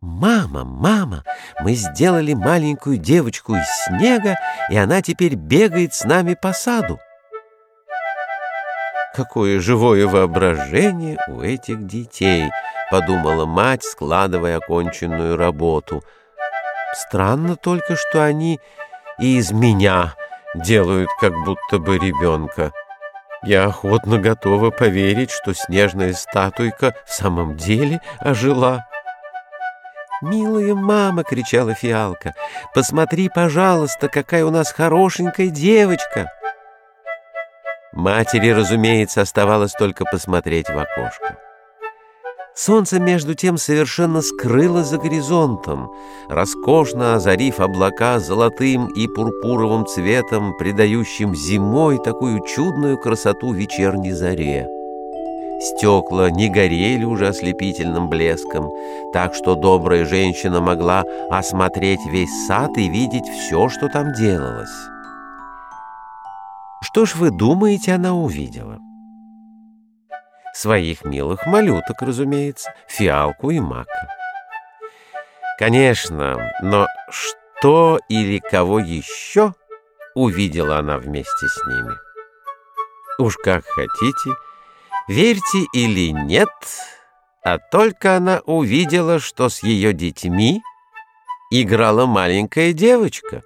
«Мама, мама, мы сделали маленькую девочку из снега, и она теперь бегает с нами по саду». «Какое живое воображение у этих детей!» — подумала мать, складывая оконченную работу. «Странно только, что они и из меня делают как будто бы ребенка. Я охотно готова поверить, что снежная статуйка в самом деле ожила». «Милая мама!» — кричала фиалка. «Посмотри, пожалуйста, какая у нас хорошенькая девочка!» Матери, разумеется, оставалось только посмотреть в окошко. Солнце, между тем, совершенно скрылось за горизонтом, роскошно озарив облака золотым и пурпуровым цветом, придающим зимой такую чудную красоту вечерней заре. Стекла не горели уже ослепительным блеском, так что добрая женщина могла осмотреть весь сад и видеть все, что там делалось. Что ж вы думаете, она увидела? Своих милых малюток, разумеется, фиалку и мака. Конечно, но что или кого еще увидела она вместе с ними? Уж как хотите — Верьте или нет, а только она увидела, что с ее детьми играла маленькая девочка.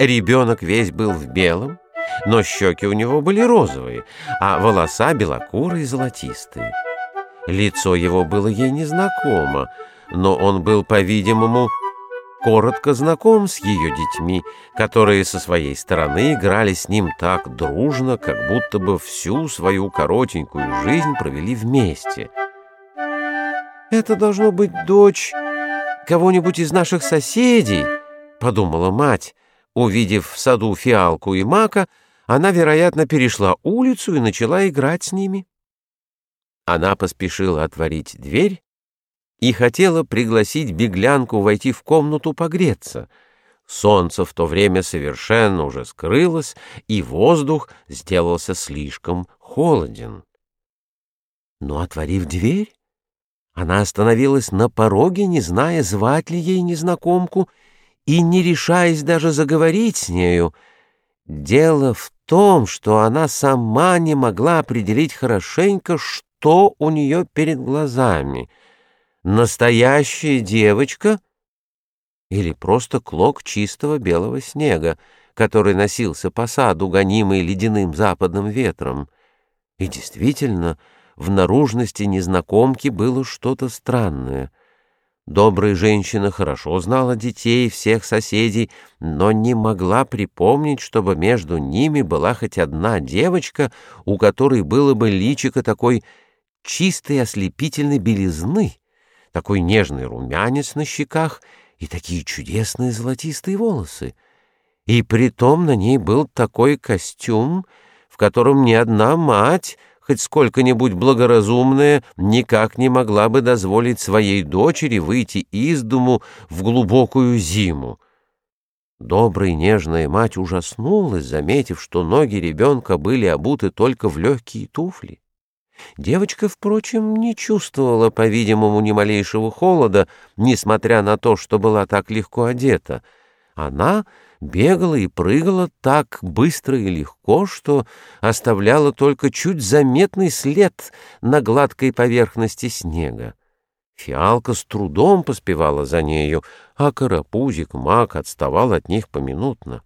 Ребенок весь был в белом, но щеки у него были розовые, а волоса белокурые и золотистые. Лицо его было ей незнакомо, но он был, по-видимому, коротко знаком с ее детьми, которые со своей стороны играли с ним так дружно, как будто бы всю свою коротенькую жизнь провели вместе. «Это должно быть дочь кого-нибудь из наших соседей», — подумала мать. Увидев в саду фиалку и мака, она, вероятно, перешла улицу и начала играть с ними. Она поспешила отворить дверь, и хотела пригласить беглянку войти в комнату погреться. Солнце в то время совершенно уже скрылось, и воздух сделался слишком холоден. Но, отворив дверь, она остановилась на пороге, не зная, звать ли ей незнакомку, и не решаясь даже заговорить с нею. Дело в том, что она сама не могла определить хорошенько, что у нее перед глазами — настоящая девочка или просто клок чистого белого снега, который носился по саду, гонимый ледяным западным ветром. И действительно, в наружности незнакомки было что-то странное. Добрая женщина хорошо знала детей всех соседей, но не могла припомнить, чтобы между ними была хоть одна девочка, у которой было бы личико такой чистой ослепительной белизны, такой нежный румянец на щеках и такие чудесные золотистые волосы. И притом на ней был такой костюм, в котором ни одна мать, хоть сколько-нибудь благоразумная, никак не могла бы дозволить своей дочери выйти из дому в глубокую зиму. Добрая нежная мать ужаснулась, заметив, что ноги ребенка были обуты только в легкие туфли. Девочка, впрочем, не чувствовала, по-видимому, ни малейшего холода, несмотря на то, что была так легко одета. Она бегала и прыгала так быстро и легко, что оставляла только чуть заметный след на гладкой поверхности снега. Фиалка с трудом поспевала за нею, а карапузик маг отставал от них поминутно.